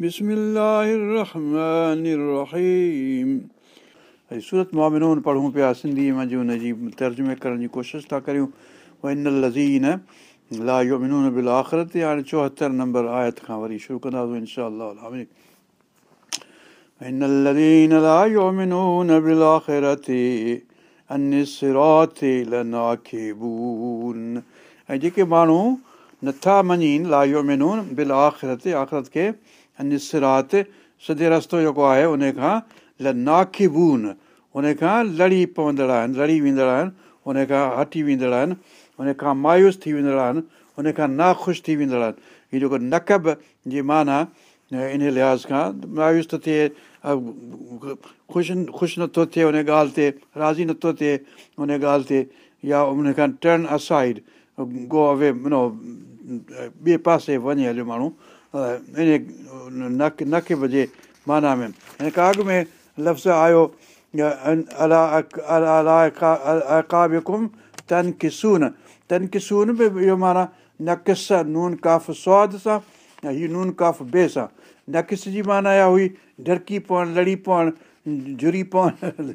بسم الله الرحمن الرحيم ऐं सूरत मामिनून पढ़ूं पिया सिंधीअ में हुन जी तर्जुमे करण जी कोशिशि था करियूं इन लज़ीन ला योमिनून बिल आख़िरत हाणे चोहतरि नंबर आयत खां वरी शुरू कंदासीं इनशा इन लज़ीन ला योमिनून बिल आख़िरत अन सिरात लनाखिबून ऐं जेके माण्हू नथा मञीन ला योमिनून बिल आख़िरत आख़िरत खे ان صراط سڌي رستو جيڪو آهي ان کان ناکبون ان کان لڙي پوندڙ آهن لڙي ويندڙ آهن ان کان هٽي ويندڙ آهن ان کان مايوس ٿي ويندڙ آهن ان کان ناخش ٿي ويندڙ آهن. هيءَ جيڪو نڪب جي معنيٰ ان لحاظ کان مايوس ٿو ٿئي خوش خوش نٿو ٿئي ان ڳالهه تي راضي نٿو ٿئي ان ڳالهه تي يا ان کان ٽرن اسائڊ گو اوي منو ٻئي پاسي وڃي هليو ماڻهو ان نڪ جي معنيٰ ۾. هن ڪاگ ۾ لفظ آيو الاڪم تن ڪسون تن ڪسون به اهو معنيٰ نڪس نون ڪاف سواد سان ۽ هيءَ نون ڪاف ٻئي سان. نڪس جي معنيٰ اها هئي ڍرڪي پوڻ لڙي پوڻ جري پوڻ.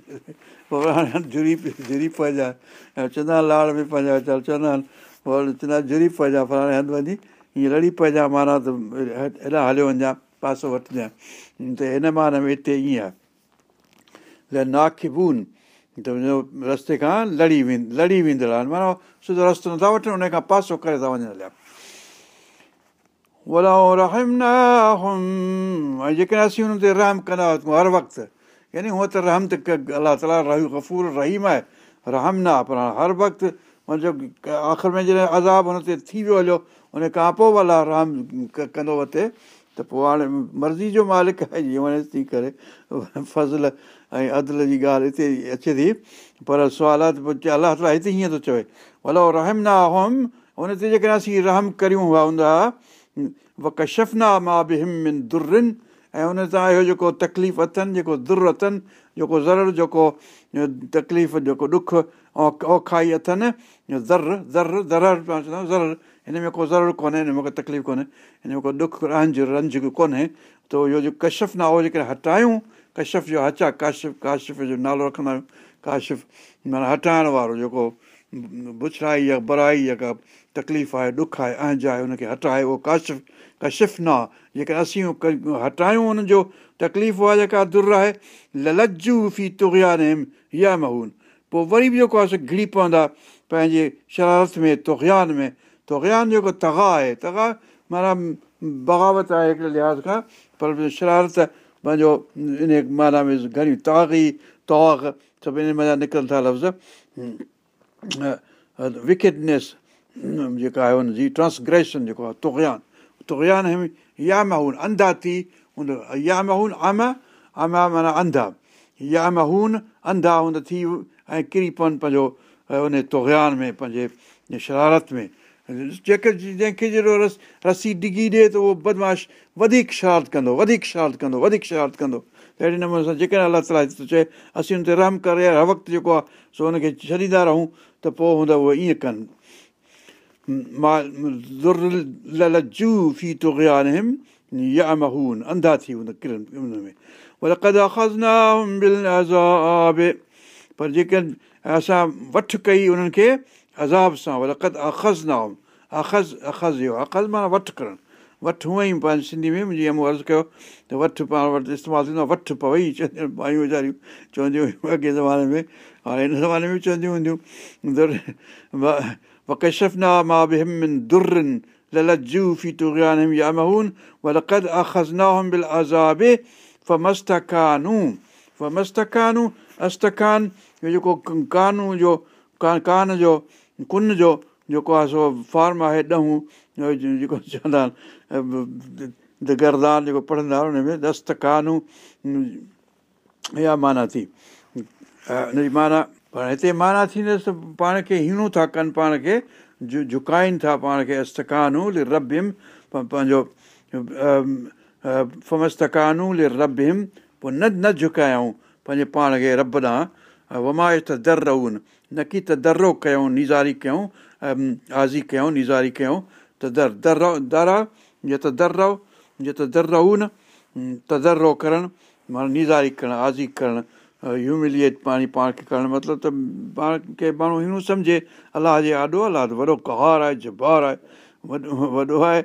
پوءِ هاڻي جري جري پئجانئ. ۽ چوندا آهن لاڙ ۾ پنهنجا چل چوندا آهن چوندا جري پئجانئ فلاڻي هنڌ وڃي هيئن لڙي پئجانئ معنيٰ ته هيڏا هليو وڃان پاسو وٺجانئ ته هن معنيٰ ۾ هتي ائين آهي ناکبون ته رستي کان لڙي وي لڙي ويندڙ معنيٰ سڌو رستو نٿا وٺن ان کان پاسو ڪري ٿا وڃن هليا ۽ جيڪڏهن اسين هن تي رحم ڪندا هئا هر وقت يعني هونئن ته رحم ته الله تالا رهي گفور رهيم آهي رحم نه پر هر وقت منهنجو آخر ۾ جڏهن عذاب هن تي ٿي ويو هليو ان کان پوءِ الله رحم ڪندو ورتي ته پوءِ هاڻي مرضي جو مالڪ آهي جيئن وڻي ٿي ڪري. فضل ۽ عدل جي ڳالهه هتي اچي ٿي پر سوالات الله تالا هتي هيئن ٿو چوي ڀلو رحم نه هوم هن تي جيڪڏهن اسين رحم ڪريون هئا هوندا هئا ڪشفنا مان به هم درن ۽ هن سان اهو جيڪو تڪليف اٿن جيڪو در اٿن جيڪو زر جيڪو تڪليف جيڪو ڏک ۽ اوکائي اٿن زر زر زر چوندا زر هن ۾ ڪو ضرور ڪونهي هن ۾ ڪو تڪليف ڪونهي هن ۾ ڪو ڏک رنج رنج ڪونهي ته اهو جيڪو ڪشف نه جيڪڏهن هٽايون ڪشف جو هچا ڪاشف ڪاشف جو نالو رکندا آهيون ڪاشف معنيٰ هٽائڻ وارو جيڪو بڇڙائي يا برائي يا ڪا تڪليف آهي ڏک آهي ۽ آهي هن کي هٽائي اهو ڪاشف ڪشف نه آهي جيڪڏهن اسين هٽايون هن جو تڪليف آهي جيڪا در آهي للجو في تگيان يا مهون پوءِ وري به جيڪو آهي گهڙي پوندا پنهنجي شرارت ۾ تگيان ۾ تگيان جيڪو تگا آهي تگا معنيٰ بغاوت آهي هڪڙي لحاظ کان پر شرارت پنهنجو ان معنيٰ ۾ گهڻيون تاغي توگ سڀ ان معنيٰ نڪرن ٿا لفظ. وڪيٽنيس جيڪا آهي هن جي ٽرانسگريشن جيڪو آهي تگيان تگيان يا مهون انڌا ٿي هن يا مهون عام آما معنيٰ انڌا يا مهون انڌا هن ٿي ۽ ڪري پون پنهنجو ان تگيان ۾ پنهنجي شرارت ۾ جيڪي جنهن کي جهڙو رس رسي ڊگي ڏئي ته اهو بدمعاش وڌيڪ شرارت ڪندو وڌيڪ شرارت ڪندو وڌيڪ شرارت ڪندو اهڙي نموني سان جيڪڏهن الله تالا ٿو چئي اسين هن تي رحم ڪري هر وقت جيڪو آهي سو هن کي ڇڏيندا رهون ته پوءِ هوندا اهي ائين ڪن انڌا ٿي ڪرن ان ۾ پر جيڪي اسان وٺ ڪئي انهن کي عذاب سان ولقد اخذ نه اخذ اخذ اهو اخذ معنيٰ وٺ ڪرڻ وٺ هونئن ئي پنهنجي سنڌي ۾ جيئن مون عرض ڪيو ته وٺ پاڻ وٽ استعمال ٿيندو آهي وٺ پوئي چونديون مايون ويچاريون چونديون هيون اڳي زماني ۾ هاڻي هن زماني ۾ چونديون هونديون وڪشفنا مان به هم درن للجو في تگيان يا مهون ولقد اخزناهم بل ازابي فمستڪانو فمستڪانو استڪان اهو جيڪو ڪانو جو ڪانه جو ڪن جو جيڪو آهي سو فارم آهي ڏهون جيڪو چوندا آهن گردان جيڪو پڙهندا هن ۾ دستڪانو اها معنيٰ ٿي هن جي معنيٰ پر هتي معنيٰ ٿيندس ته پاڻ کي هيڻو ٿا ڪن پاڻ کي جهه جهڪائن ٿا پاڻ کي استڪانو لي ربم پنهنجو فمستڪانو لي ربم پوءِ نه نه جهڪايون پنهنجي پاڻ کي رب ڏانهن. ومائي ته در رهون نه ڪه ته درو ڪيون نزاري ڪيون آزي ڪيون نزاري ڪيون. ته در در در جيئن ته در رهو جيئن ته در رهون نه تدرو ڪرڻ معنيٰ نزاري ڪرڻ آزي ڪرڻ هيوملئيٽ پاڻي پاڻ کي ڪرڻ مطلب ته پاڻ کي ماڻهو هن سمجهي الله جي آڏو الله ته وڏو ڪهار آهي جبار آهي وڏو آهي.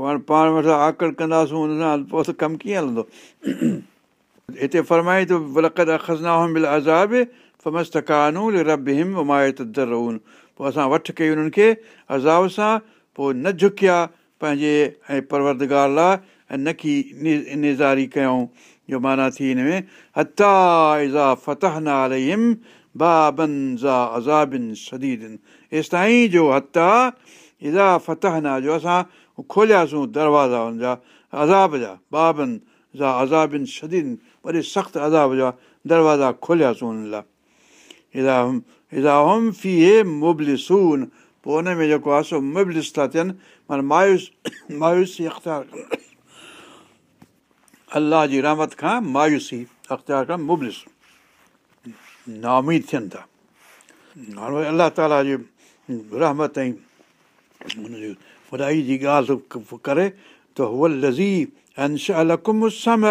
پاڻ پاڻ وٽ آڪڙ ڪنداسين هن سان پوءِ ته ڪم ڪيئن هلندو؟ هتي فرمائي ٿو ولقد اخزنا مل عذاب فمست ڪانو رب هم امايت در پوءِ اسان وٺ ڪئي انهن کي عذاب سان پوءِ نه جهڪيا پنهنجي ۽ پروردگار لاءِ ۽ نه ڪه نزاري ڪيون جو معنيٰ ٿي هن ۾ هتا ازا فتح نالم بابن جا ازابن سديدن ايس تائين جو هتا ازا فتح نا جو اسان کولياسين دروازا هن جا عذاب جا بابن جا ازابن سديدن وڏي سخت عذاب جا دروازا کولياسين هن لاءِ ازا ازا هوم في هي مبلسون پوءِ هن ۾ جيڪو آهي سو مبلس ٿا ٿين معنيٰ مايوس مايوسي اختيار الله جي رحمت کان مايوسي اختيار کان مبلس نائميد ٿين ٿا هاڻي الله تالا جي رحمت ۽ هن جي وڏائي جي ڳالهه ڪري ته هوءَ لزي انشڪم سم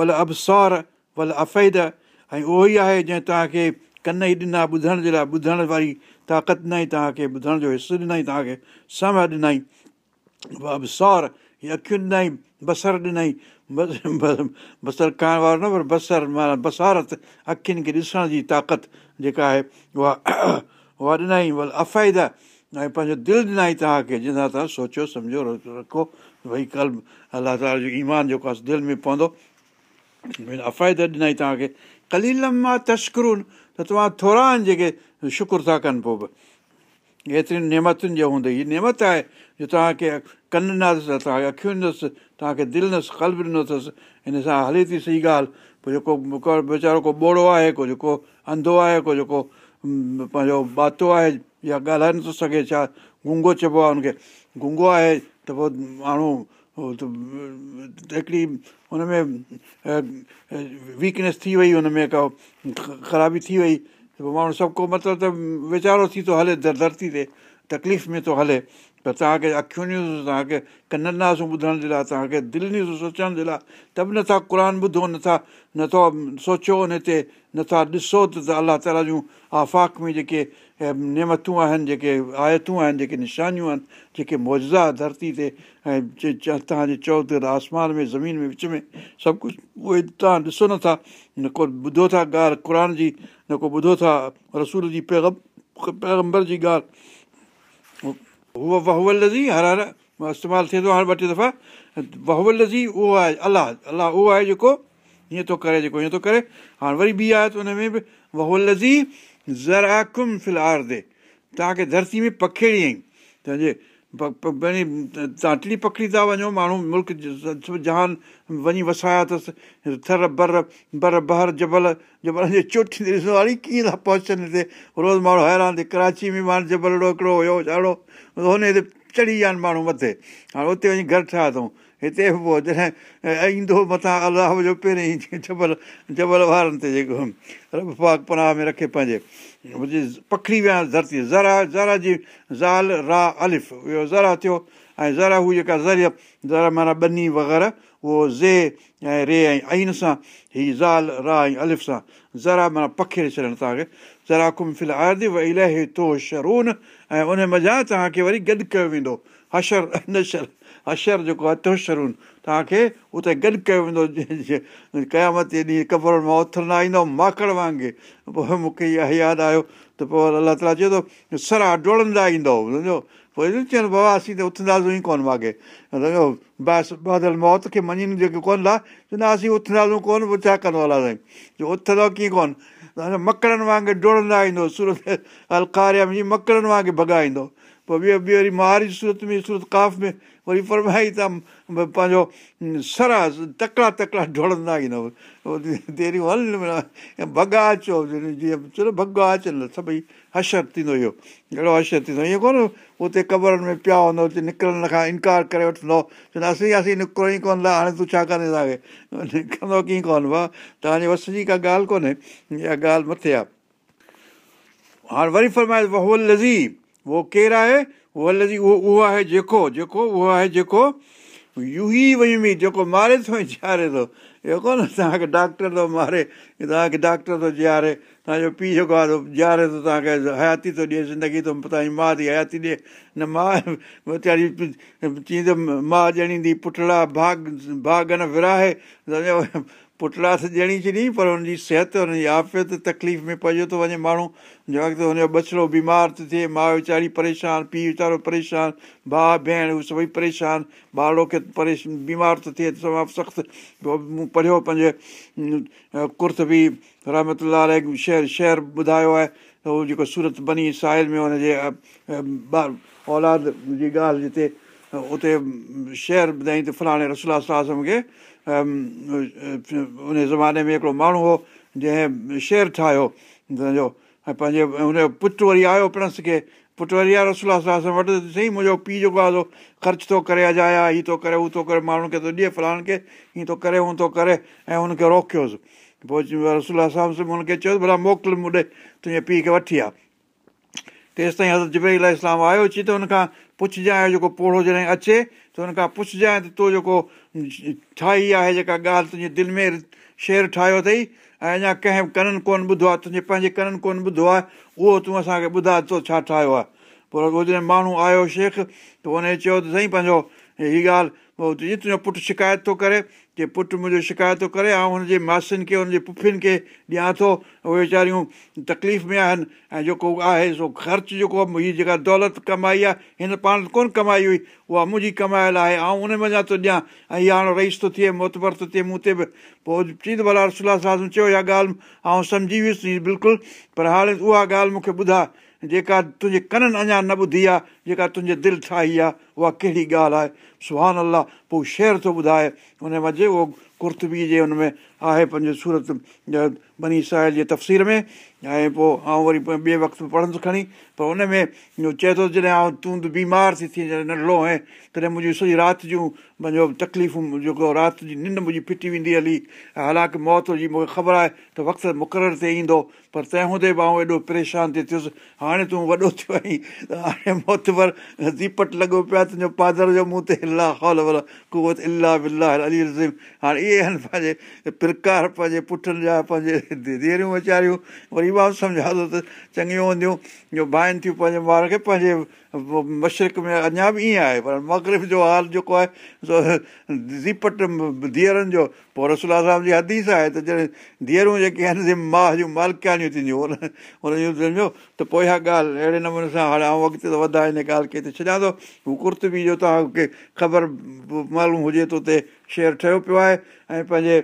ول ابسار ول افيد ۽ اهو ئي آهي جنهن توهان کي ڪن ئي ڏنا ٻڌڻ جي لاءِ ٻڌڻ واري طاقت ڏنئي توهان کي ٻڌڻ جو حصو ڏنئي توهان کي سم ڏنئي ابسار اکين ڏنئي بصر ڏنئي بصر کائڻ وارو نه پر بصر معنيٰ بصارت اکين کي ڏسڻ جي طاقت جيڪا آهي اها اها ڏنئي افيد ۽ پنهنجو دل ڏنئي توهان کي جنهن سان توهان سوچيو سمجهو رکو ڀئي ڪل الله تالا جو ايمان جيڪو آهي دل ۾ پوندو افائد ڏنئي توهان کي ڪليلم مان تسڪرون ته توهان ٿورا آهن جيڪي شڪر ٿا ڪن پوءِ به ايترين نيمتن جو هوندو هيءَ نيمت آهي جو توهان کي ڪن نه اٿس توهان کي اکيون ڏنس توهان کي دل نس ڪلب ڏنو اٿس هن سان هلي ٿي صحيح ڳالهه پوءِ جيڪو ويچارو ڪو ٻوڙو آهي ڪو جيڪو انڌو آهي ڪو جيڪو پنهنجو باتو آهي يا ڳالهائي نٿو سگهي ڇا گونگو چئبو آهي هن کي گونگو آهي ته پوءِ ماڻهو هڪڙي هن ۾ ويڪنيس ٿي وئي هن ۾ ڪا خرابي ٿي وئي پوءِ ماڻهو سڀ ڪو مطلب ته ويچارو ٿي ٿو هلي ڌرتي تي تڪليف ۾ ٿو هلي ته توهان کي اکيون توهان کي ڪن ڏناسين ٻڌڻ جي لاءِ توهان کي دل ڏيون سوچڻ جي لاءِ. ته به نٿا قر ٻڌو نٿا نٿو سوچيو هن تي نٿا ڏسو ته الله تالا جون آفاق ۾ جيڪي نيمتون آهن جيڪي آيتون آهن جيڪي نشانيون آهن جيڪي موزا ڌرتي تي ۽ توهان جي چئو ته آسمان ۾ زمين ۾ وچ ۾ سڀ ڪجهه اهي توهان ڏسو نٿا نه ڪو ٻڌو ٿا ڳالهه قر جي نه ڪو ٻڌو ٿا رسول جي پيگم پيگمبر جي ڳالهه اهو وهول لزي هر هر استعمال ٿئي ٿو هاڻي ٻه ٽي دفعا وهول لزي اهو آهي الله الله اهو آهي جيڪو هيئن ٿو ڪري جيڪو هيئن ٿو ڪري هاڻي وري ٻي آهي ته هن ۾ به وهول لزي تي توهان کي ڌرتي ۾ پکيڙي آهين توهان جي توهان ٽڙي پکڙي ٿا وڃو ماڻهو ملڪ جهان وڃي وسايا اٿس ٿر بر بر بهر جبل جبل جي چوٽي تي ڏسو هاڻي ڪيئن ٿا پهچن هتي؟ روز ماڻهو حيران ٿئي ڪراچي ۾ ماڻهو جبل اهڙو هڪڙو هيو ڏاڍو هن تي چڙهي ويا آهن ماڻهو مٿي. هاڻي اتي وڃي گهر ٺاهيا اٿئون هتي به پوءِ جڏهن ايندو مٿان الله جو پهريون ئي جبل جبل وارن تي جيڪو رب پاڪ پناهه ۾ رکي پنهنجي پکڙي ويا ڌرتي ذرا ذرا جي زال را الف اهو ذرا ٿيو ۽ ذرا هو جيڪا ذريعا ذرا معنيٰ بني وغيره اهو زي ۽ ري ۽ آئن سان هيءَ زال را ۽ الف سان ذرا معنيٰ پکيڙي ڇڏن توهان کي ذرا ڪم فل آدي و الاهي تو شرون ۽ ان مزا توهان کي وري گڏ ڪيو ويندو حشر نشر حشر جيڪو آهي توشرون توهان کي اتي گڏ ڪيو ويندو قيامت جي ڏينهن ڪبر مان اٿر نه ايندو ماڪڙ وانگر پوءِ مون کي اها ياد آيو ته پوءِ الله تالا چئي ٿو سرا ڊوڙندا ايندو سمجهو پوءِ چون بابا اسين ته اٿنداسين ئي ڪونه بس بادل موت کي مڃي جيڪي ڪونه ٿا چوندا اسين اٿنداسين ڪونه پوءِ ڇا ڪندو الله سائين جو اٿندو ڪيئن ڪونه مڪڙن وانگر ڊوڙندا ايندو سورت الڪاريا ۾ مڪڙن وانگر ڀڳائيندو پوءِ ٻيو ٻيو وري مهاري سورت ۾ سورت ڪاف ۾ وري فرمائي ته پنهنجو سرا تڪڙا تڪڙا ڊوڙندا ايندو ديريون هل ڀڳا اچو جيئن چلو ڀڳا اچن سڀئي حشر ٿيندو اهو. اهڙو حشر ٿيندو. ائين ڪونه اتي ڪبرن ۾ پيا هوندو اتي نڪرڻ کان انڪار ڪري وٺندو. اسين اسين نڪرو ئي ڪونه ٿا هاڻي تون ڇا ڪندي توهان کي نڪرندو ڪيئن ڪونه ڀاءُ توهان جي وس جي ڪا ڳالهه ڪونهي. اها ڳالهه مٿي آهي هاڻي وري فرمائي اهو لزي اهو ڪير آهي اهو لزي اهو اهو آهي جيڪو جيڪو اهو آهي جيڪو. يوهي هئي جيڪو ماري ٿو ۽ جيئاري ٿو اهو ڪونه توهان کي ڊاڪٽر ٿو ماري توهان کي ڊاڪٽر ٿو جيئاري توهان جو پيءُ جيڪو آهي جيئاري ٿو توهان کي حياتي ٿو ڏئي زندگي ٿو توهان جي ماءُ ٿي حياتي ڏئي. نه ماءُ چئي ته ماءُ ڄڻيندي پٽڙا ڀاڳ ڀاڳ نه وراهي پٽڙا ته ڄڻي ڇڏي پر هن جي صحت هن جي آفيت تڪليف ۾ پئجي ٿو وڃي. ماڻهو جنهن وقت هن جو بڇڙو بيمار ٿو ٿئي ماءُ ويچاري پريشان پيءُ ويچارو پريشان ڀاءُ ڀيڻ هو سڀئي پريشان ٻارو کي پريش بيمار ٿو ٿئي تمام سخت مون پڙهيو پنهنجي ڪرت به رحمت شهر شهر ٻڌايو آهي ته اهو جيڪو سورت بني ساحل ۾ هن جي اولاد جي ڳالهه جتي اتي شهر ٻڌائين ته فلاڻي رسولا سازم کي ان زماني ۾ هڪڙو ماڻهو هو جنهن شهر ٺاهيو هن جو ۽ پنهنجي هن جو پٽ وري آيو پرنس کي پٽ وري آيو رسولا سان وٽ سائين منهنجو پيءُ جيڪو آهي خرچ ٿو ڪري اجايا هيءَ ٿو ڪري هو ٿو ڪري ماڻهن کي ٿو ڏئي فلاڻي کي هيئن ٿو ڪري هو ٿو ڪري ۽ هن کي روڪيوس پوءِ رسولا صاحب هن کي چيوس ڀلا موڪل مون ڏي تنهنجي پيءُ کي وٺي آ تيس تائين حضرت جبي اسلام آيو اچي ته هن کان پڇجانئ جيڪو پوڙو جڏهن اچي ته هن کان پڇجانئ ته تو جيڪو ٺاهي آهي جيڪا ڳالهه تنهنجي دل ۾ شير ٺاهيو اٿئي ۽ اڃا ڪنهن ڪنن ڪونه ٻڌو آهي تنهنجي پنهنجي ڪنن ڪونه ٻڌو آهي اهو تون اسان کي ٻڌائي ٿو ڇا ٺاهيو آهي پوءِ اهو جڏهن ماڻهو آيو شيخ ته هن چيو ته سائين پنهنجو هيءَ ڳالهه پوءِ تنهنجو پٽ شڪايت ٿو ڪري ڪه پٽ منهنجو شڪايت ٿو ڪري ۽ هن جي ماسين کي هن جي پفين کي ڏيان ٿو. اهي ويچاريون تڪليف ۾ آهن ۽ جيڪو آهي سو خرچ جيڪو آهي هيءَ جيڪا دولت ڪمائي آهي هن پاڻ ڪونه ڪمائي هئي اها منهنجي ڪمايل آهي. ۽ ان مڃان ٿو ڏيان. ۽ اها هاڻي رئيس ٿو ٿئي موتبر ٿو ٿئي مون تي به. پوءِ چئي ته ڀلا رسولا صاحب چيو اها ڳالهه ۽ سمجهي ويس بلڪل. پر هاڻي اها ڳالهه مون کي ٻڌائي جيڪا تنهنجي ڪنن اڃا نه ٻڌي آهي جيڪا تنهنجي دل ٺاهي آهي اها ڪهڙي ڳالهه آهي سهان الله پوءِ شير ٿو ٻڌائي هن مزي اهو ڪرتبي جي هن ۾ آهي پنهنجو سورت بني ساحل جي تفسير ۾.۽ پوءِ آئون وري ٻئي وقت پڙهندس کڻي. پر هن ۾ چئي ٿو جڏهن تون ته بيمار ٿي ٿي جڏهن ننڍڙو ۽ تڏهن منهنجي سڄي رات جون پنهنجو تڪليفون جيڪو رات جي ننڊ منهنجي ڦٽي ويندي هلي حالانڪه موت جي مون کي خبر آهي ته وقت مقرر تي ايندو پر تنهن هوندي به آئون ايڏو پريشان ٿي ٿيس. هاڻي تون وڏو ٿيو آهين ته هاڻي موت پر ديپٽ لڳو پيو آهي تنهنجو پادر جو مون تي الاهه هول ول ڪوت الاهه بلاهه علي هاڻي اهي آهن پنهنجي پرڪار پنهنجي پٽن جا پنهنجي ڌيئرون ويچاريون وري مان سمجهان ٿو ته چڱيون هونديون جو ڀائن ٿيون پنهنجي ٻار کي پنهنجي مشرق ۾ اڃا به ائين آهي پر مگرب جو حال جيڪو آهي سو ديپٽ ڌيئرن جو پوءِ رسولا صاحب جي حديث آهي ته جڏهن ڌيئرون جيڪي آهن ماءُ جون مالڪيانيون ٿينديون هن هن جون سمجهو ته پوءِ اها ڳالهه اهڙي نموني سان هاڻي آئون اڳتي ته وڌائي هن ڳالهه کي ته ڇڏيان ٿو هو ڪرت به جو توهان کي خبر معلوم هجي ته اتي شير ٺهيو پيو آهي ۽ پنهنجي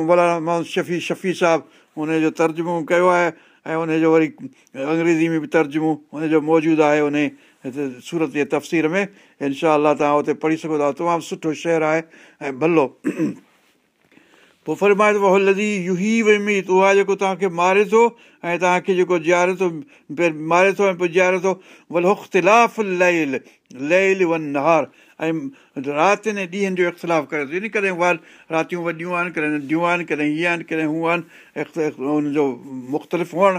مولانا محمد شفي شفي صاحب هن جو ترجمو ڪيو آهي ۽ هن جو وري انگريزي ۾ به ترجمو هن جو موجود آهي ان هتي سورت جي تفسير ۾ انشا توهان هتي پڙهي سگهو ٿا تمام سٺو شهر آهي ۽ ڀلو پوءِ فرمائي ٿو لڌي يهي ويمي ته اها جيڪو توهان کي ماري ٿو ۽ توهان کي جيڪو جيئاري ٿو ماري ٿو ۽ پوءِ جيئاري ٿو ڀلو ۽ رات ني ڏينهن جو اختلاف ڪري ٿو. ان ڪري اها راتيون وڏيون آهن ڪڏهن ننڍيون آهن ڪڏهن هيئن آهن ڪڏهن هونئن آهن هن جو مختلف هئڻ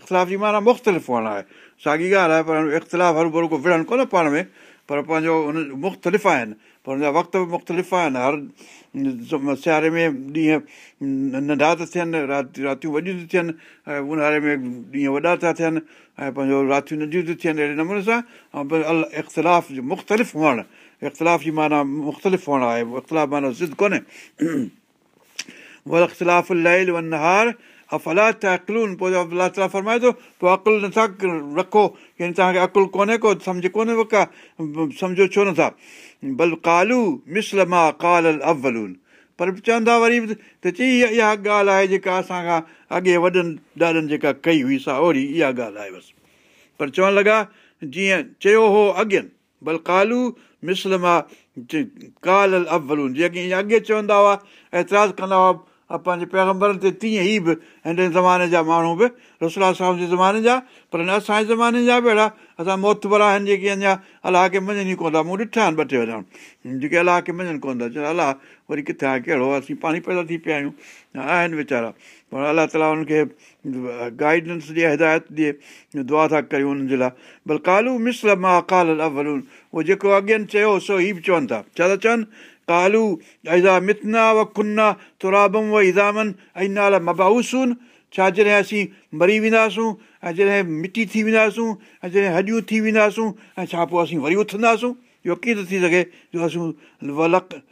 اختلاف جي معنيٰ مختلف هئڻ آهي. ساڳي ڳالهه آهي پر اختلاف هر ڀرو ڪو وڙهن ڪونه پاڻ ۾ پر پنهنجو هن مختلف آهن پر هن جا وقت به مختلف آهن. هر سياري ۾ ڏينهن ننڍا ٿا ٿين رات راتيون وڏيون ٿيون ٿين ۽ اونهاري ۾ ڏينهن وڏا ٿا ٿين ۽ پنهنجو راتيون ننڍيون ٿيون ٿين اهڙي نموني سان. ۽ ال اختلاف جو مختلف هئڻ اختلاف جي معنيٰ مختلف هئڻ آهي اختلاف معنيٰ ضد ڪونهي. اختلاف ليل ون نهار افلا ته اڪلون پوءِ الله تالا فرمائي ٿو پوءِ عقل نٿا رکو يعني توهان کي عقل ڪونهي ڪو سمجهه ڪونهي ڪو سمجهو ڇو نٿا بل ڪالو مسل مان ڪال اولون پر چوندا وري به ته چئي اها ڳالهه آهي جيڪا اسان کان اڳي وڏن ڏاڏن جيڪا ڪئي هئي سا اوڙي اها ڳالهه آهي بس پر چوڻ لڳا جيئن چيو هو اڳين بل ڪالو مسل مان ڪال اولون جيئن ڪه اڳي چوندا هئا اعتراض ڪندا هئا پنهنجي پيگمبرن تي تيئن ئي به هن زماني جا ماڻهو به رسولا صاحب جي زماني جا پر نه اسان جي زماني جا به اهڙا اسان موتبر آهن جيڪي اڃا الله کي مڃن ئي ڪونه ٿا. مون ڏٺا آهن ٻه ٽي وڃڻ جيڪي الله کي مڃن ڪونه ٿا. چون الله وري ڪٿي آهي؟ ڪهڙو اسين پاڻي پيدا ٿي پيا آهيون. آهن ويچارا. پر الله تالا هن کي گائيڊنس ڏئي هدايت ڏئي دعا ٿا ڪيون هنن جي لاءِ. ڀل ڪالو مسل مان ڪال اهو جيڪو اڳين چيو سو هي به چون ٿا. ڇا ٿا چون ڪالو ايزا متنا و کنا ترابم و ازامن ۽ نالا مبائوسون ڇا جڏهن اسين مري وينداسون ۽ جڏهن مٽي ٿي وينداسون ۽ جڏهن هڏيون ٿي وينداسون ۽ ڇا پوءِ اسين وري اٿنداسون اهو ڪيئن ٿو ٿي سگهي جو اسين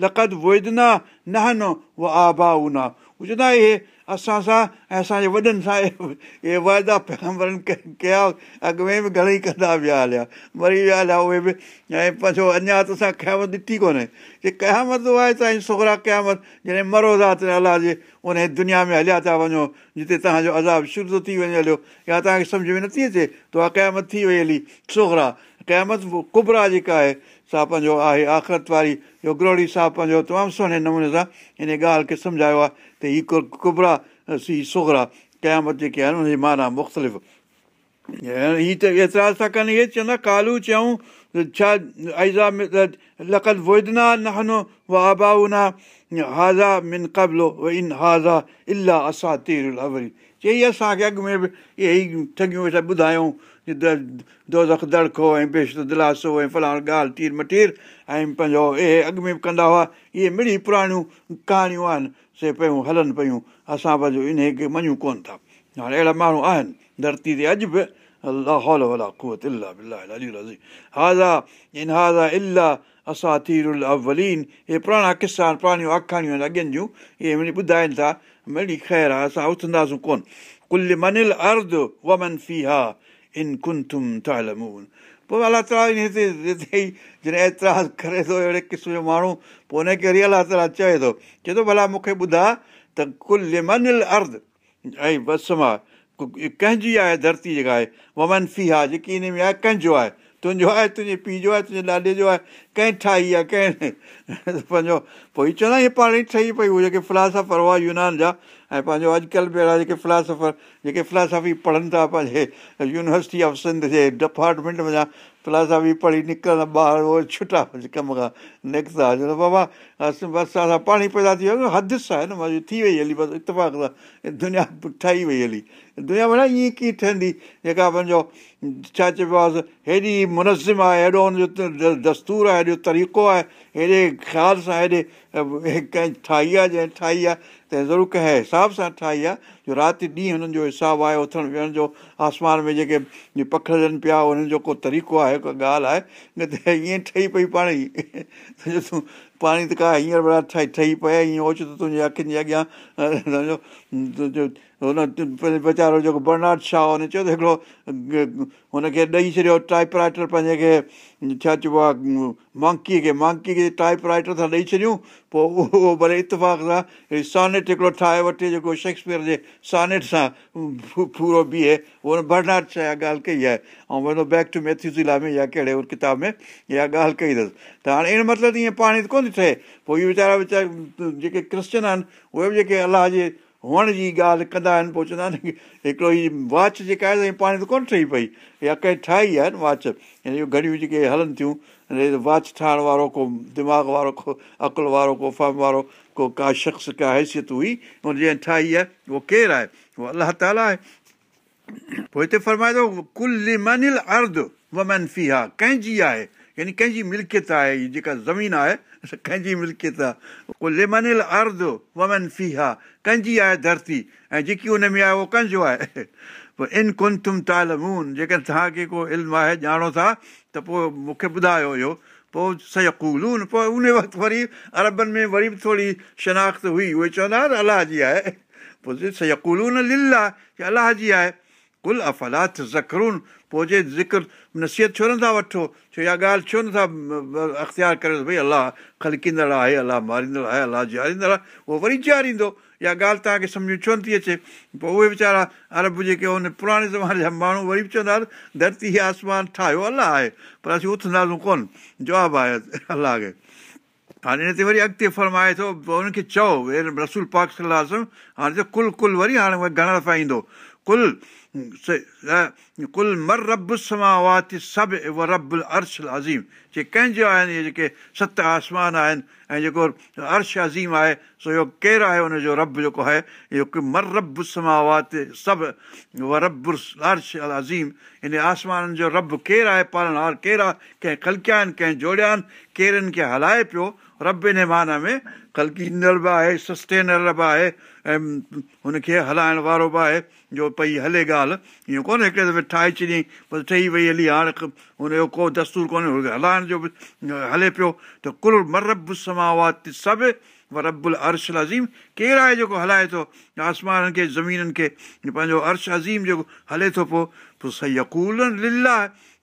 لقت ووئدنا نهنو اهو آبا انا چوندا اهي اسان سان ۽ اسان جي وڏن سان اهي وائدا پيگمبرن ڪيا اڳ ۾ به گهڻيئي ڪندا ويا هليا. مري ويا هليا اهي به ۽ پنهنجو اڃا ته اسان قيامت ڏٺي ڪونهي. جي قيامت آهي سائين سوهرا قيامت جڏهن مرو ٿا ته الله جي ان دنيا ۾ هليا ٿا وڃو جتي توهان جو عذاب شروع ٿو ٿي وڃي هليو. يا توهان کي سمجهه ۾ نٿي اچي ته اها قيامت ٿي وئي هلي. سوهرا قيامت ڪبرا جيڪا آهي سا پنهنجو آهي آخرت واري اهو گروڙي صاحب پنهنجو تمام سهڻي نموني سان هن ڳالهه کي سمجهايو آهي ته هيءَ ڪبرا سي سوهرا قيامت جيڪي آهن هن جي معنيٰ مختلف هيءَ ته ايترا ٿا ڪن اهي چوندا ڪالو چيون ڇا ايزا لقت ووئدنا نهنو و آبائنا هازا من قبلو و ان هازا الاهه اسان تير اوري چئي اسان کي اڳ ۾ به اهي ئي ٺگيون ويٺا ٻڌايون دو دخ دڙڪو ۽ بيشت دلاسو ۽ فلاڻ ڳالهه تير مٽير ۽ پنهنجو اهي اڳ ۾ به ڪندا هئا اهي مڙي پراڻيون ڪهاڻيون آهن سي پيون هلن پيون اسان پنهنجو ان کي مڃون ڪونه ٿا. هاڻي اهڙا ماڻهو آهن ڌرتي تي اڄ به هول ولا ڪوت الاهه هازا ان هازا الاهه اسان تير اولين اهي پراڻا قصا آهن پراڻيون آکاڻيون آهن اڳين جون اهي مڙي ٻڌائين ٿا مڙي خير آهي اسان اٿنداسين ڪونه. ڪل منل ارد ومن في ها ان ڪنٿم تالمون پوءِ الله تالا هتي هتي ئي جڏهن ايترا ڪري ٿو اهڙي قسم جو ماڻهو پوءِ هن کي وري الله تالا چئي ٿو چئي ٿو ڀلا مون کي ٻڌا ته ڪل منل ارد. ۽ بس مان ڪنهن جي آهي ڌرتي جيڪا آهي ومن في آهي جيڪي ان ۾ آهي ڪنهن جو آهي تنهنجو آهي تنهنجي پيءُ جو آهي تنهنجي ڏاڏي جو آهي ڪنهن ٺاهي آهي ڪنهن پنهنجو پوءِ چوندا هيءَ پاڻ ئي ٺهي پئي اهي جيڪي فلاسفر هئا يونان جا ۽ پنهنجو اڄڪلهه به اهڙا جيڪي فلاسفر جيڪي فلاسفي پڙهن ٿا پنهنجي يونيورسٽي آف سنڌ جي ڊپارٽمينٽ ۾ فلاسفي پڙهي نڪرندا ٻار اهي ڇٽا ڪم کان نڪتا چوندا بابا بس اسان پاڻي پيدا ٿي ويو هدس آهي نه مزو ٿي وئي هلي بس اتفاق سان دنيا ٺهي وئي هلي دنيا ڀلا ائين ڪيئن ٺهندي جيڪا پنهنجو ڇا چئبو آهي هيڏي منظم آهي هيڏو هن جو دستور آهي هيڏو طريقو آهي هيڏي خيال سان هيڏي ڪنهن ٺاهي آهي جنهن ٺاهي آهي ته ضرور ڪنهن حساب سان ٺاهي آهي جو رات ڏينهن هنن جو حساب آهي اٿڻ ويهڻ جو آسمان ۾ جيڪي پکڙجن پيا هنن جو ڪو طريقو آهي ڪو ڳالهه آهي نه ته ائين ٺهي پئي پاڻ ئي پاڻي ته ڪا هينئر ڀلا ٺهي پئي ائين اوچتو تنهنجي اکين جي اڳيان هن ويچارو جيڪو برناڊ شاهه هن چيو ته هڪڙو هن کي ڏيئي ڇڏيو ٽائيپ رائيٽر پنهنجي کي ڇا چئبو آهي مانڪيءَ کي مانڪي کي ٽائيپ رائيٽر سان ڏيئي ڇڏيون پوءِ اهو ڀلي اتفاق سان سانيٽ هڪڙو ٺاهي وٺي جيڪو شيڪسپير جي سانيٽ سان پورو بيهي اهو برناڊ شاهه اها ڳالهه ڪئي آهي ۽ وڃو بيڪ ٽو ميٿيوزلا ۾ يا ڪهڙي ڪتاب ۾ اها ڳالهه ڪئي اٿس ته هاڻي ان مطلب ائين پاڻي ته ڪونه ٿي ٺهي پوءِ اهي ويچارا ويچارا جيڪي ڪرسچن آهن اهي به جيڪي الله جي هئڻ جي ڳالهه ڪندا آهن پوءِ چوندا آهن هڪڙو هيءَ واچ جيڪا آهي پاڻي ته ڪونه ٺهي پئي. يا ڪنهن ٺاهي آهي نه واچ هن گهڙيون جيڪي هلن ٿيون واچ ٺاهڻ وارو ڪو دماغ وارو ڪو عقل وارو ڪو فم وارو ڪو ڪا شخص ڪا حيثيت هئي هن جنهن ٺاهي آهي اهو ڪير آهي؟ اهو الله تالا آهي. پوءِ هتي فرمائي ٿو ڪل منل ارد ومن في ها ڪنهن جي آهي يعني ڪنهن جي ملڪيت آهي هيءَ جيڪا زمين آهي ڪنهن جي ملڪيت آهي. ڪنهن جي آهي ڌرتي ۽ جيڪي هن ۾ آهي اهو ڪنهن جو آهي. پوءِ ان ڪن تم تالمون جيڪڏهن توهان کي ڪو علم آهي ڄاڻو ٿا ته پوءِ مون کي ٻڌايو هيو پوءِ سيڪولون پوءِ ان وقت وري اربن ۾ وري به ٿوري شناخت هئي اهي چوندا هئا الله جي آهي. پوءِ سيڪولون للا الله جي آهي ڪل افلات زکرون پوءِ جي ذڪر نصيحت ڇو نٿا وٺو ڇو اها ڳالهه ڇو نٿا اختيار ڪري ڀئي الله خلڪيندڙ آهي الله ماريندڙ آهي الله جيئاريندڙ آهي اهو وري جيئاريندو اها ڳالهه توهان کي سمجهه ڇو نٿي اچي پوءِ اهي ويچارا ارب جيڪي هن پراڻي زماني جا ماڻهو وري به چوندا ڌرتي آسمان ٺاهيو الله آهي پر اسين اٿنداسين ڪونه جواب آهي الله کي هاڻي هن تي وري اڳتي فرمائي ٿو پوءِ هن کي چئو رسول پاڪ هاڻي ته ڪل ڪل وري هاڻي گهڻا دفعا ايندو ڪل ڪل مر رب سماواتي سڀ رب عرش عظيم. جي ڪنهن جو آهن اهي جيڪي ست آسمان آهن ۽ جيڪو عرش عظيم آهي سو اهو ڪير آهي؟ هن جو رب جيڪو آهي اهو مر رب سماوات سڀ رب عرش عظيم. ان آسمانن جو رب ڪير آهي؟ پالنهار ڪير آهي؟ ڪنهن کلڪيا آهن ڪنهن جوڙيا آهن؟ ڪير کي هلائي پيو. رب ان معنيٰ ۾ ڪلڪيندڙ به آهي سسٽينر به آهي ۽ هن کي هلائڻ وارو به آهي جو پئي هلي ڳالهه ائين ڪونهي هڪڙي دفعي ٺاهي ڇڏيئين بس ٺهي وئي هلي هاڻي هن جو ڪو دستور ڪونهي هلائڻ جو به هلي پيو ته ڪل مرب سماوات سڀ ربل عرش عظيم ڪير آهي جيڪو هلائي ٿو آسمانن کي زمينن کي پنهنجو عرش عظيم جيڪو هلي ٿو پوءِ پوءِ صحيح اڪول ليلا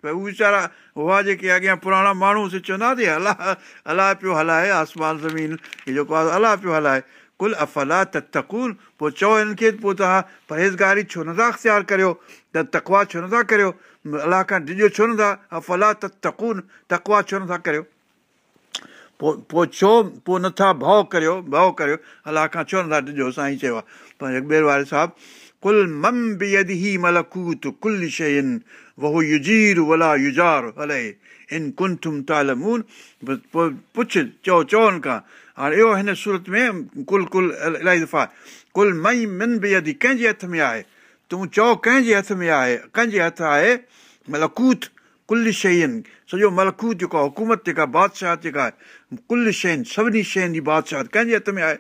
ڀئي ويچارا هئا جيڪي اڳيان پراڻا ماڻهو چوندا هئا الله الله پيو هلائي آسمان زمين اهو جيڪو آهي الله پيو هلائي ڪل افلا ته تڪول پوءِ چئو هنن کي پوءِ توهان پرهيزگاري ڇو نٿا اختيار ڪريو ته تڪوا ڇو نٿا ڪريو الله کان ڊڄو ڇو نٿا افلا تڪون تڪوا ڇو نٿا ڪريو پوءِ پوءِ ڇو پوءِ نٿا ڀؤ ڪريو ڀؤ ڪريو الله کان ڇو نٿا ڊڄو سائين چيو آهي واري صاحب ان ڪنٿم تالمون پوءِ پڇ چئو چون کان هاڻي اهو هن سورت ۾ ڪل ڪل الاهي دفعا ڪل مئي من به يدي ڪنهن جي هٿ ۾ آهي تون چئو ڪنهن جي هٿ ۾ آهي ڪنهن جي هٿ آهي ملڪوت ڪل شين سڄو ملڪوت جيڪو آهي حڪومت جيڪا بادشاهه جيڪا آهي ڪل شين سڀني شين جي بادشاهه ڪنهن جي هٿ ۾ آهي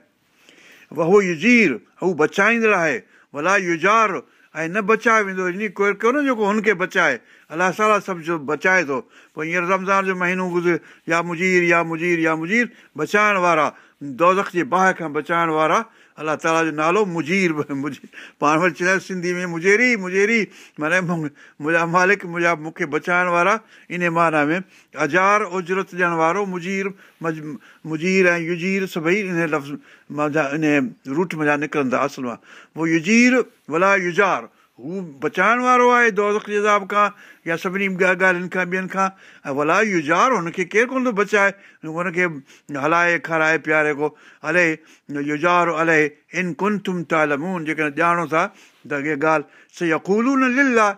اهو يزير هو بچائيندڙ آهي ڀلا يزار ۽ نه بچائي ويندو ان ڪوئي ڪونهي جيڪو هن کي بچائي الله تالا سڀ جو بچائي ٿو. پوءِ هينئر رمضان جو مهينو گذري يا مجير يا مجير يا مجير بچائڻ وارا دولک جي باهه کان بچائڻ وارا الله تالا جو نالو مجير مجير. پاڻ وٽ چيو سنڌي ۾ مجيري مجيري. معنيٰ منهنجا مالڪ منهنجا مون کي بچائڻ وارا ان معنيٰ ۾ اجار اجرت ڏيڻ وارو مجير مج مجير ۽ يجير سڀئي ان لفظ منهنجا ان روٽ منهنجا نڪرندا اصل مان. اهو يجير ڀلا يجار هو بچائڻ وارو آهي دولت جي حساب کان يا سڀني ڳالهين کان ٻين کان. ۽ ڀلا يجار هن کي ڪير ڪونه ٿو بچائي. هن کي هلائي کارائي پياري ڪو. الي يجار الي ان ڪن تم تالمون جيڪڏهن ڄاڻو ٿا ته اها ڳالهه صحيح اڪولو نه لل آهي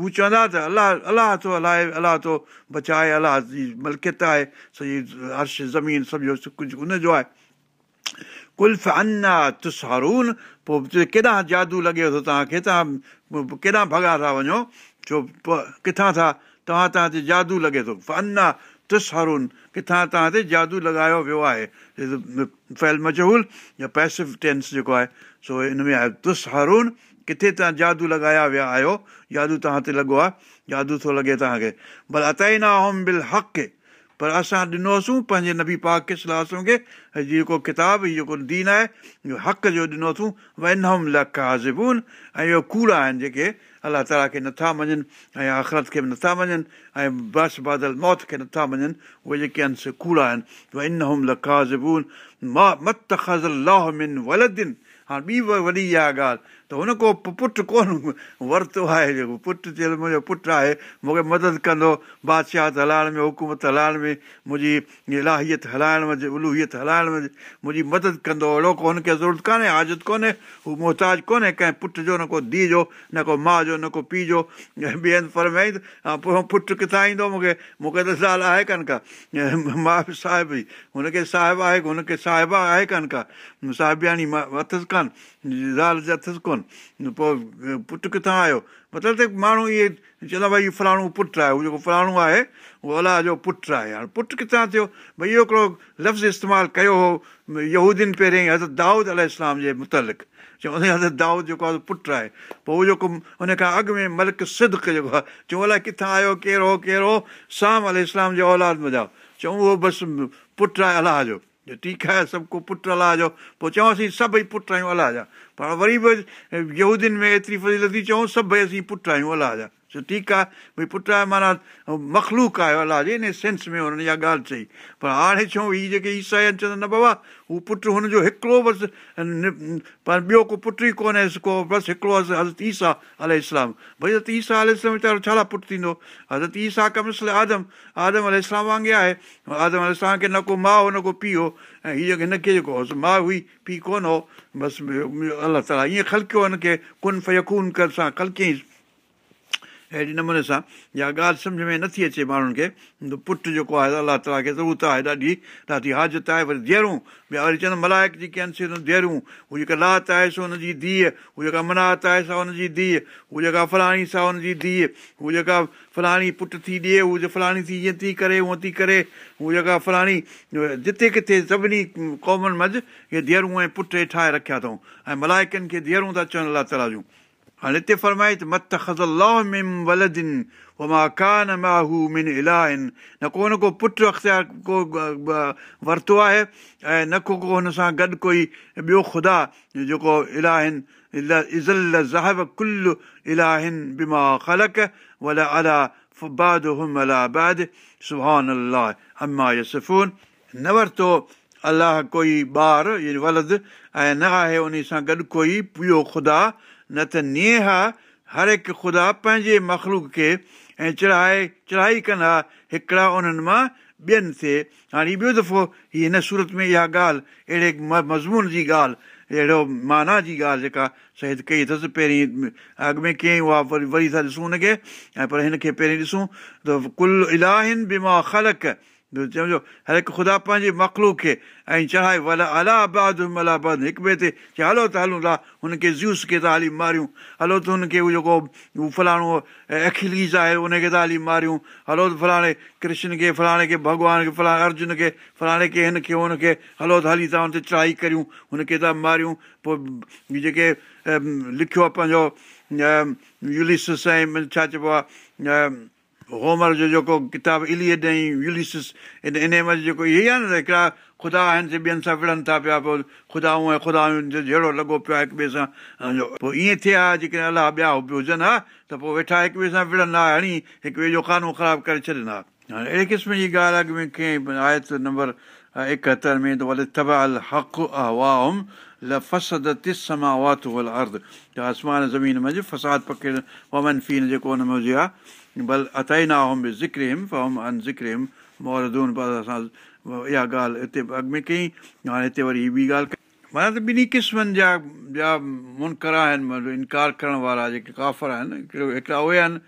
هو چوندا ته الله الله ٿو هلائي الله ٿو بچائي الله جي ملڪيت آهي سڄي عرش زمين سڀ ڪجهه ان جو آهي ڪلف انا تسرون پوءِ ڪيڏانهن جادو لڳي ٿو توهان کي توهان ڪيڏانهن ڀڳا ٿا وڃو ڇو ڪٿان ٿا توهان توهان تي جادو لڳي ٿو انا تسرون ڪٿان توهان تي جادو لڳايو ويو آهي فيل مجهول يا پيسو ٽينس جيڪو آهي سو هن ۾ آهي تسرون ڪٿي توهان جادو لڳايا ويا آهيو جادو توهان تي لڳو آهي جادو ٿو لڳي توهان کي ڀلا اتائينا هوم بل حق پر اسان ڏنوسين پنهنجي نبي پاڪ کي جيڪو ڪتاب جيڪو دين آهي اهو حق جو ڏنوسين ونم لڪازبون ۽ اهو ڪوڙا آهن جيڪي الله تالا کي نٿا مڃن ۽ آخرت کي به نٿا مڃن ۽ بس بادل موت کي نٿا مڃن اهي جيڪي آهن سي ڪوڙا آهن. ٻي وڏي اها ڳالهه ته هن ڪو پٽ ڪونه ورتو آهي جيڪو پٽ چيل منهنجو پٽ آهي مون کي مدد ڪندو بادشاهت هلائڻ ۾ حڪومت هلائڻ ۾ منهنجي الاهيت هلائڻ ۾ الوهيت هلائڻ ۾ منهنجي مدد ڪندو اهڙو ڪو هن کي ضرورت ڪانهي هازت ڪونهي هو موهتاج ڪونهي ڪنهن پٽ جو نه ڪو ڌيءُ جو نه ڪو ماءُ جو نه ڪو پيءُ جو ٻئي هنڌ فرمائين پوءِ پٽ ڪٿان ايندو مون کي مون کي ته زال آهي ڪانه ڪا ماءُ صاحب ئي هن کي صاحب آهي هن کي صاحبه آهي ڪانه ڪا ساهبياڻي مان اٿس ڪانه زال جي اٿس ڪونه پوءِ پٽ ڪٿان آيو مطلب ته ماڻهو اهي چوندا ڀئي اهو فلاڻو پٽ آهي اهو جيڪو فلاڻو آهي اهو الله جو پٽ آهي. هاڻي پٽ ڪٿان ٿيو؟ ڀئي اهو هڪڙو لفظ استعمال ڪيو هو يهودين پهريون حضرت دائود ال اسلام جي مطلق. چوندي حضرت دائود جيڪو آهي پٽ آهي. پوءِ اهو جيڪو هن کان اڳ ۾ ملڪ سدڪ جيڪو آهي چئون الائي ڪٿان آيو ڪهڙو ڪهڙو سام ال اسلام جو اولاد مزا چئون اهو بس پٽ آهي الله جو ٺيڪ آهي سڀ ڪو پٽ الله جو. پوءِ چوانسين سڀئي پٽ آهيون الله جا. پر وري به يهودين ۾ ايتري فزيلتي چئون سڀئي اسين پٽ آهيون الله جا ٺيڪ آهي ڀئي پٽ آهي معنيٰ مکلوڪ آهي الله جي ان سينس ۾ هنن اها ڳالهه چئي پر هاڻي ڇو هيءَ جيڪي عيسائي آهن چوندا نه بابا هو پٽ هن جو هڪڙو بس پر ٻيو ڪو پٽ ئي ڪونهي ڪو بس هڪڙو حضرت حضرت ايسا ال اسلام ڀئي حضرت ايسا ال اسلام ويچارو ڇا پٽ ٿيندو حضرت ايسا ڪمسل آدم آدم ال اسلام وانگر آهي آدم ال اسلام کي نه ڪو ماءُ نه ڪو پيءُ هو ۽ هيءَ هن کي جيڪو هئوس ماءُ هئي پيءُ ڪونه هو بس الله تالا ائين خلڪيو هن کي ڪن فيڪون ڪر سان خلڪيئين اهڙي نموني سان اها ڳالهه سمجهه ۾ نٿي اچي ماڻهن کي پٽ جيڪو آهي الله تالا کي ضرورت آهي ڏاڍي ڏاڍي هازت آهي وري ڌيئرون ٻيا وري چوندا ملائڪ جيڪي آهن ڌيئرون هو جيڪا لات آهي سو هن جي ڌيءُ هو جيڪا منات آهي سا هن جي ڌيءُ هو جيڪا فلاڻي سا هن جي ڌيءُ هو جيڪا فلاڻي پٽ ٿي ڏئي هو فلاڻي ٿي ائين ٿي ڪري هونئن ٿي ڪري هو جيڪا فلاڻي جتي ڪٿي سڀني قومن منجهه اهي ڌيئرون ۽ پٽ ٺاهي رکيا اٿئون ۽ ملائڪن کي ڌيئرون ٿا چون الله تالا جون هاڻي هتي فرمائي ته مت ولدن مان ڪانه ماهو من الاهن نه ڪو نه ڪو پٽ اختيار ڪو ورتو آهي ۽ نه ڪو ڪو هن سان گڏ ڪوئي ٻيو خدا جيڪو الاهن ازل زاهب ڪل الاهن بما خلق ول الا بعد هم الا بعد سڀان الله اما يسفون نه ورتو الله ڪوئي ٻار ولد ۽ نه آهي ان سان گڏ ڪوئي ٻيو خدا نه ته نيها هر هڪ خدا پنهنجي مکلوڪ کي ۽ چڙهائي چڙهائي ڪندا. هڪڙا انهن مان ٻين تي هاڻي ٻيو دفعو هيءَ هن سورت ۾ اها ڳالهه اهڙي مضمون جي ڳالهه اهڙو معنيٰ جي ڳالهه جيڪا شهيد ڪئي اٿس پهرين اڳ ۾ ڪيئن اها وري وري ٿا ڏسون هن کي ۽ پر هن کي پهرين ڏسون ته ڪل الاهن بيما خلق سمجهو هر هڪ خدا پنهنجي مکلوڪ کي ۽ چڙهائي ولا الا آباد هڪ ٻئي تي چئي هلو ته هلون ٿا هن کي زوس کي ٿا هلي ماريون. هلو ته هن کي اهو جيڪو فلاڻو اکليز آهي ان کي ٿا هلي ماريون. هلو ته فلاڻي ڪرشن کي فلاڻي کي ڀڳوان کي فلاڻي ارجن کي فلاڻي کي هن کي هن کي هلو ته هلي ٿا هن تي چڙهائي ڪريون هن کي ٿا ماريون. پوءِ جيڪي لکيو آهي پنهنجو يلسس ۽ ڇا چئبو آهي هومر جو جيڪو ڪتاب اليڊ ۽ يلسس ان مهل جيڪو اهي آهي نه هڪڙا خدا آهن سي ٻين سان وڙهن ٿا پيا پوءِ خدائون ۽ خدائون جهڙو لڳو پيو آهي هڪ ٻئي سان پوءِ ائين ٿئي ها جيڪڏهن الله ٻيا هجن ها ته پوءِ ويٺا هڪ ٻئي سان وڙهن ها هڻي هڪ ٻئي جو ڪانو خراب ڪري ڇڏيندا هاڻي اهڙي قسم جي ڳالهه اڳ ۾ ڪيئن آهي ته نمبر ايڪهتر ۾ ته ڀلي تب ال حق وائم ل فسد تسما وات ول ارد ته آسمان زمين منجهه فساد پڪي ومن فين جيڪو هن ۾ هجي آهي ڀل اٿئي نا هوم به ذڪر هم ان ذڪر هم موهردون پر اسان اها ڳالهه هتي اڳ ۾ ڪئي هاڻي هتي وري ٻي ڳالهه ڪئي معنيٰ ته ٻنهي قسمن جا ٻيا منڪر آهن مطلب انڪار ڪرڻ وارا جيڪي ڪافر آهن هڪڙو اهي آهن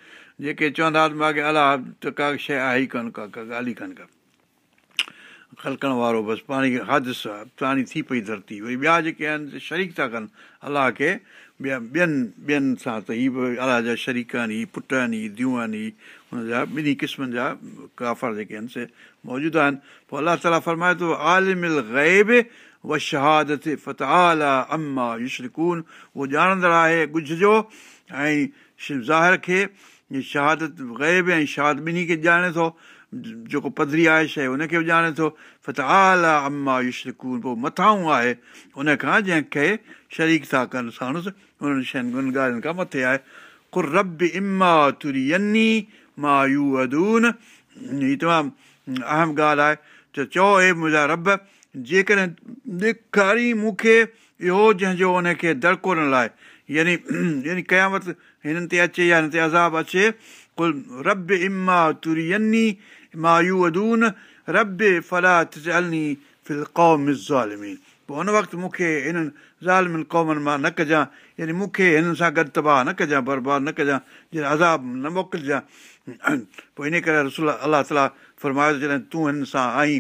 جيڪي چوندا الله ته ڪا شيءِ آهي ئي ڪانه ڪا ڪا ڳالهه ئي ڪانه ڪا خلڪڻ وارو بس پاڻي حادث آهي پاڻي ٿي پئي ڌرتي وري ٻيا جيڪي آهن شريڪ ٿا ڪن الله کي ٻيا ٻين ٻين سان ته هيءَ به الله جا شريڪ آهن هيءَ پٽ آهن هيءَ ڌيءَ آهن هيءَ هن جا ٻنهي قسمن جا ڪافر جيڪي آهن سي موجود آهن پوءِ الله تالا فرمائي ٿو آلمل غيب و شهادت فتئالا اما يشرڪون اهو ڄاڻندڙ آهي ڳجهه جو ۽ ظاهر کي شهادت غيب ۽ شهاد ٻنهي کي ڄاڻي ٿو جيڪو پڌري آهي شيءِ هن کي به ڄاڻي ٿو فت اعليٰ اما يشرڪون پوءِ مٿان آهي. ان کان جنهن کي شريڪ ٿا ڪن ساڻس انهن شين ڳالهين کان مٿي آهي. ڪر رب اما تري يني مان يو ادون هيءَ تمام اهم ڳالهه آهي. ته چئو هي منهنجا رب جيڪڏهن ڏيکاري مون کي اهو جنهن جو ان کي دڙڪوڙ لاءِ. يعني يعني قيامت هنن تي اچي يا هن تي عذاب اچي. ڪل رب اما تري مان يو ادون رب ڦلا تلني فل قوم پوءِ هن وقت مون کي هنن ظالمن قومن مان نه ڪجانءِ يعني مون کي هنن سان گڏ تباهه نه ڪجانءِ برباد نه ڪجانءِ جيئن عذاب نه موڪلجانئ پوءِ ان ڪري رسول الله تالا فرمايو جڏهن تون هن سان آئي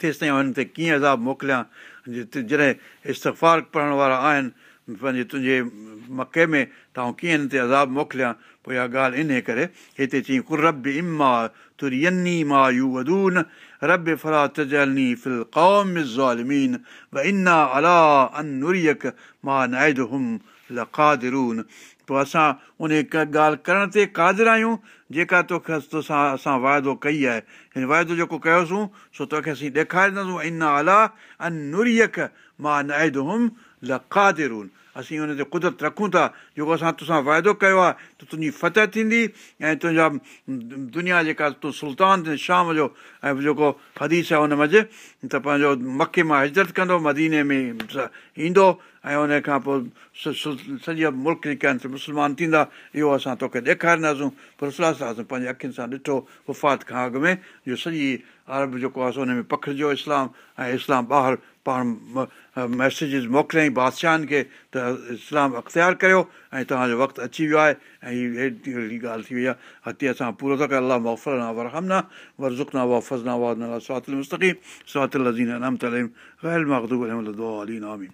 تيس تائين هن تي ڪيئن عذاب موڪليان جڏهن استفار پڙهڻ وارا آهن پنهنجي تنهنجي مڪي ۾ ته آئون ڪيئن هن تي عذاب موڪليان پوءِ اها ڳالهه ان ڪري هتي چئي ڪرب اما تري مان يو ودون رب ڦلا تجلني فل قوم زالمين و انا الا ان نريڪ مان نائد هم لقادرون. پوءِ اسان ان ڳالهه ڪرڻ تي ڪادر آهيون جيڪا توکي تو سان اسان واعدو ڪئي آهي. هن واعدو جيڪو ڪيوسين سو توکي اسين ڏيکارينداسين انا الا ان نريڪ مان نائد هم لکادرون اسين هن تي قدرت رکون ٿا جيڪو اسان تو سان واعدو ڪيو آهي ته تنهنجي فتح ٿيندي ۽ تنهنجا دنيا جيڪا تون سلطان شام جو ۽ جيڪو حديث آهي هن منجهه ته پنهنجو مڪي مان هجرت ڪندو مديني ۾ ايندو ۽ ان کان پوءِ سڄي ملڪ جيڪي آهن مسلمان ٿيندا اهو اسان توکي ڏيکارينداسين پر اسان پنهنجي اکين سان ڏٺو وفات کان اڳ ۾ جو سڄي ارب جيڪو آهي هن ۾ پکڙجو اسلام ۽ اسلام ٻاهر پاڻ ميسيجس موڪليئين بادشاهن کي ته اسلام اختيار ڪريو ۽ توهان جو وقت اچي ويو آهي ۽ هيءَ وڏي ڳالهه ٿي وئي آهي. هتي اسان پورو ٿا ڪيون. وادنا سواتل مستقيم. سواتل لزين انمت اليهم غير مغدوب اليهم آمين